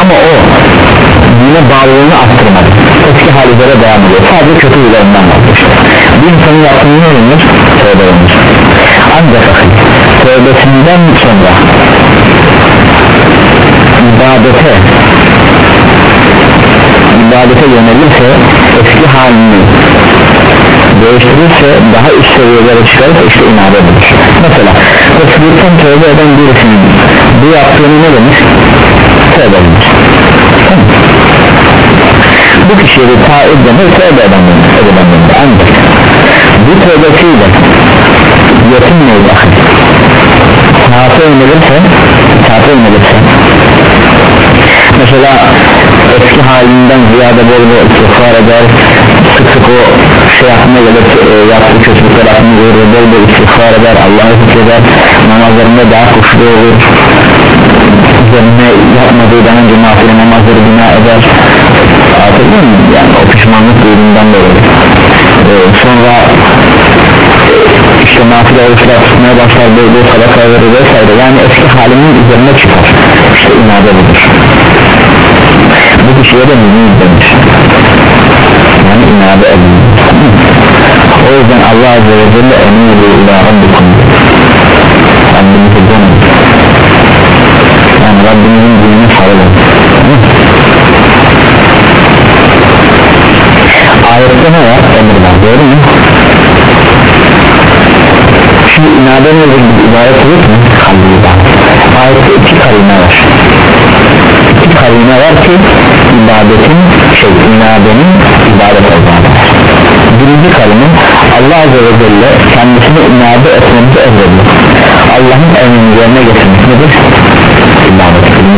Ama o dine bağlılığını arttırmadı. Eski hal üzere devam ediyor. Sadece kötü huylarından vazgeçti bir insanın yaptığını ne olunur? tövbe olunur ancak tövbesinden sonra ibadete. İbadete yönelirse eski halini değiştirirse daha üst seviyelere çıkarırsa işte inabe budur mesela hırsızlıktan tövbe eden birisinin bu yaptığını ne demiş? tövbe demiş bu kişiye bir taib denir tövbe eden denir. Ancak bu tövbesiyle yetinmeyi bakın saate yönelirse saate yönelirse mesela eski halinden ziyade bol bol istiğfar eder sık sık o şey aklına gelir e, yaptığı kötülükler aklına gelir bol bol istiğfar eder Allah'a zikreder namazlarında daha kuşlu olur. Üzerine yapmadığı daha önce nafile namazları bina eder. Mı? yani o pişmanlık duyduğundan dolayı. Ee, sonra işte nafile oruçlar tutmaya başlar böyle sadaka verir vesaire. Yani eski halinin üzerine çıkar. İşte inabe budur bu kişiye de mümin denir yani inabe edilir o yüzden Allah Azze ve Celle emiru ila rabbikum Rabbimizi dönün yani Rabbimizin dinine sarılın ne var? emir var. Doğru mu? şimdi inabe nedir? Bir ibaret olur mu? kalbi ibadet ayette iki kalime var kalime var ki ibadetin şey inabenin ibadet olduğunu birinci kalime Allah Azze ve Celle kendisine inabe etmemizi emrediyor. Allah'ın emrini yerine getirmek nedir? ibadet. Bu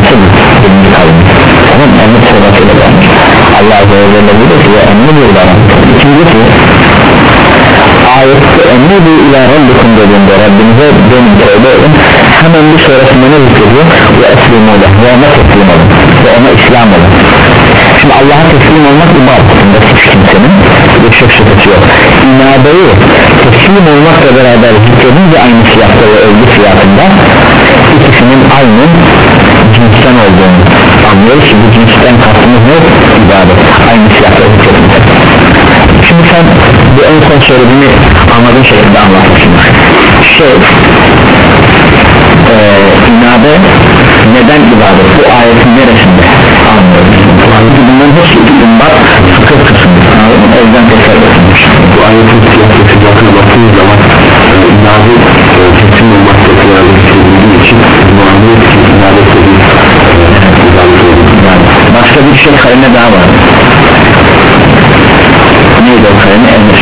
birinci kalime tamam emir sonrasıyla gelmiş Allah Azze ve Celle diyor ki emri bir bana. İkincisi ayette emri bir ila rabbikum dediğinde Rabbinize dönün tövbe edin. Hemen bir sonrasında ne zikrediyor? Ve eslim olun ve ona teslim olun ve ona İslam olun. Şimdi Allah'a teslim olmak ibadetinde hiç kimsenin? Şey şüphesi yok inabeyi teslim olmakla beraber zikredince aynı fiyatta ve övgü fiyatında ikisinin aynı cinsten olduğunu anlıyoruz. Ki bu cinsten kastımız ne? ibadet. Aynı fiyatta zikredince şimdi sen bu en son söylediğini anladığın şekilde anlatmışsın şey e, inabe neden ibadet? Bu ayetin neresinde? Anlıyoruz çünkü bunların hepsi istimbat fıkıh kısmı. O yüzden tekrar etmiş bu ayetin siyaset yapına baktığınız zaman e, ibadet e, kesin olmak tekrar için muamele ibadet e, başka bir şey karine daha var. Neydi o karine emir.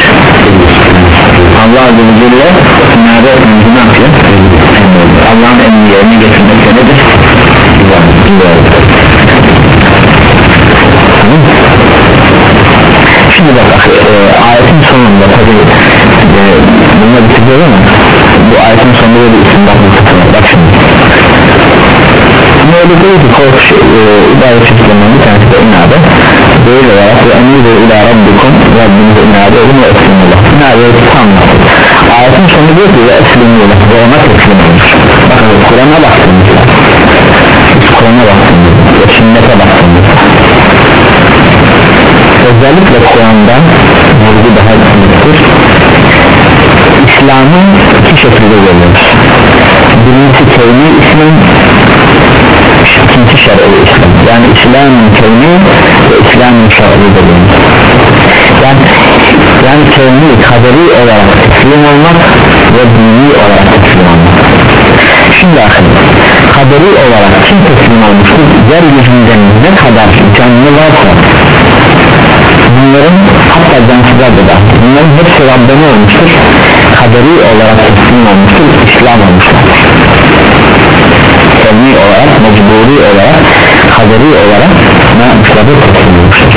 Allah Azze ve Celle dünyada ne yapıyor? Allah'ın emri yerine getirmek nedir? Nedir? Şimdi bak e, ayetin sonunda tabi e, bununla bitireceğiz ama bu ayetin sonunda böyle isim bakmak bak şimdi Ama öyle değil ki korku şey, e, ibadet çeşitlerinden bir tanesi de inabe böyle olarak ve emri ve ila rabbikum Rabbimize inabe edin ve eslimullah inabe edin anlatır ayetin sonunda diyor ki ve eslimullah ve ona teslim olur bakın Kur'an'a baktığımızda Kur'an'a baktığımızda ve sünnete baktığımızda özellikle Kur'an'da vurgu daha büyüktür. İslam'ı iki şekilde görüyoruz. Birincisi kevni İslam ikinci şer'i İslam. Yani İslam'ın kevni ve İslam'ın şer'i dediğimiz yani, yani kevni kaderi olarak teslim olmak ve dini olarak teslim olmak. Şimdi akıl kaderi olarak kim teslim olmuştur? Yeryüzünde ne kadar canlı varsa. Bunların hatta cansızlar da bunların hepsi Rabbani olmuştur. Kaderi olarak teslim olmuştur İslam olmuştur. Kevni olarak mecburi olarak kaderi olarak ne yapmışlardır teslim olmuştur.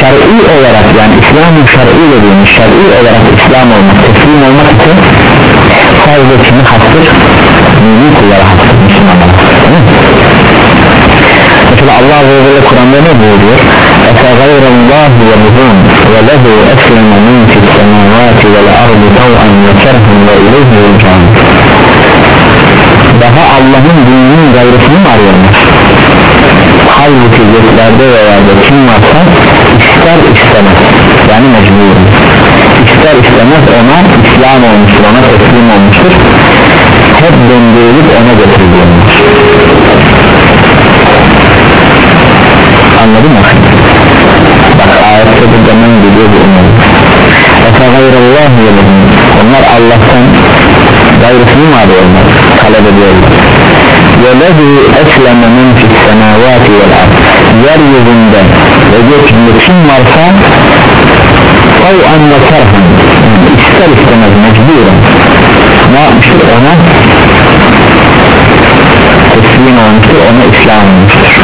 Şer'i olarak yani İslam'ın şer'i dediğimiz şer'i olarak İslam olmak teslim olmak için sadece kimi haktır mümin kullara haktır Müslümanlara mesela Allah Azze ve Celle Kur'an'da ne buyuruyor اَفَغَيْرَ اللّٰهِ يَبُغُونَ وَلَهُ أَسْلَمَ مِنْ فِي السَّمَاوَاتِ وَالْأَرْضِ طَوْعًا وَكَرْهًا وَإِلَيْهِ يُرْجَعُونَ daha Allah'ın dininin gayrısını mı arıyorlar halbuki göklerde ve yerde kim varsa ister istemez yani mecbur ister istemez ona İslam olmuştur ona teslim olmuştur hep döndürülüp ona götürülüyormuş anladın mı? bak ayette bu dönem gidiyor bu umur efegayrallahi yolun onlar Allah'tan gayrısını mı arıyorlar? Talep ediyorlar. velezi esleme min fissemavati vel ard yeryüzünde ve gökyüzünde kim varsa tav an ve terhan ister istemez mecburen ne yapmıştır ona teslim olmuştur ona İslam olmuştur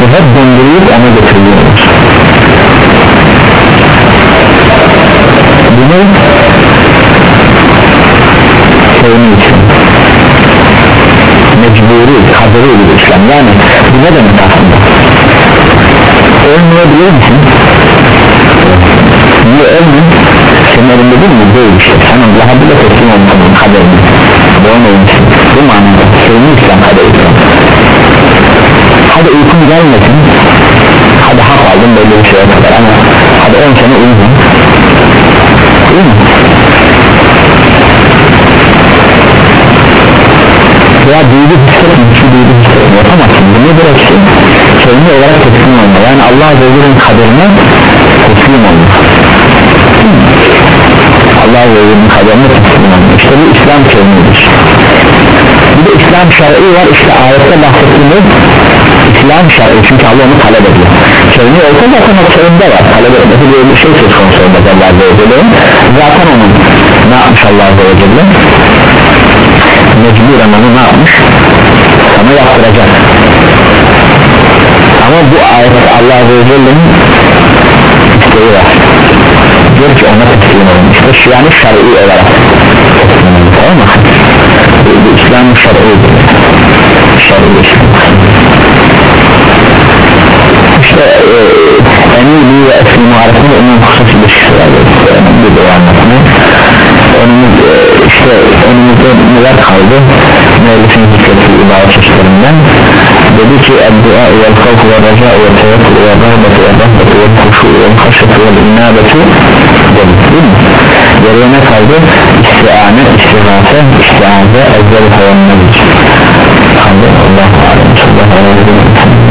ve hep döndürülüp ona götürülüyorlar bunu sevimi için mecburi, kaderi bir İslam yani bu ne demek aslında ölmeyebilir misin? niye ölmün? Elinde değil mi? değil. İşte sen Allah'a bile teslim olmanın kaderini boğmaymışsın bu manada sevimi İslam kaderi hadi uykun gelmesin. Hadi hak aldın belli bir şeye kadar ama hadi 10 sene uyudun. Değil mi? veya duygu hissetmiyor şu duygu hissetmiyor yapamazsın. Bu nedir hepsi kelime olarak teslim olma. Yani Allah Azze ve Celle'nin kaderine teslim olma Allah Azze ve Celle'nin kaderine teslim olma işte bu İslam kelimedir. Bir de İslam şer'i var. İşte ayette bahsettiğimiz İslam şer'i. Çünkü Allah onu talep ediyor. Kelime olsa zaten o kelimde var. Talep etmesi diye bir şey söz konusu olmaz Allah Azze ve Celle'nin zaten onun ne yapmış Allah Azze ve Celle mecburen onu ne yapmış? Sana yaptıracak. Ama bu ayet Allah Azze ve Celle'nin isteği var diyor ki ona teslim işte yani şer'i olarak teslim olun tamam mı? İslam'ın şer'i şer'i işte e, emili ve eslimu arasında onun husus ilişkisi var. Önemli bir anlatma önümüz e, işte önümüzde neler kaldı? Müellifin hikmeti ibadet çeşitlerinden. Dedi ki el-dua vel kavf ve raca ve tevekkül ve rahmet ve rahmet ve kuşu ve haşet ve inabeti ederiz değil mi? Geriye ne kaldı? İstiane, istigase, istiaze, ezberi falan ne kaldı? Allah Allah Allah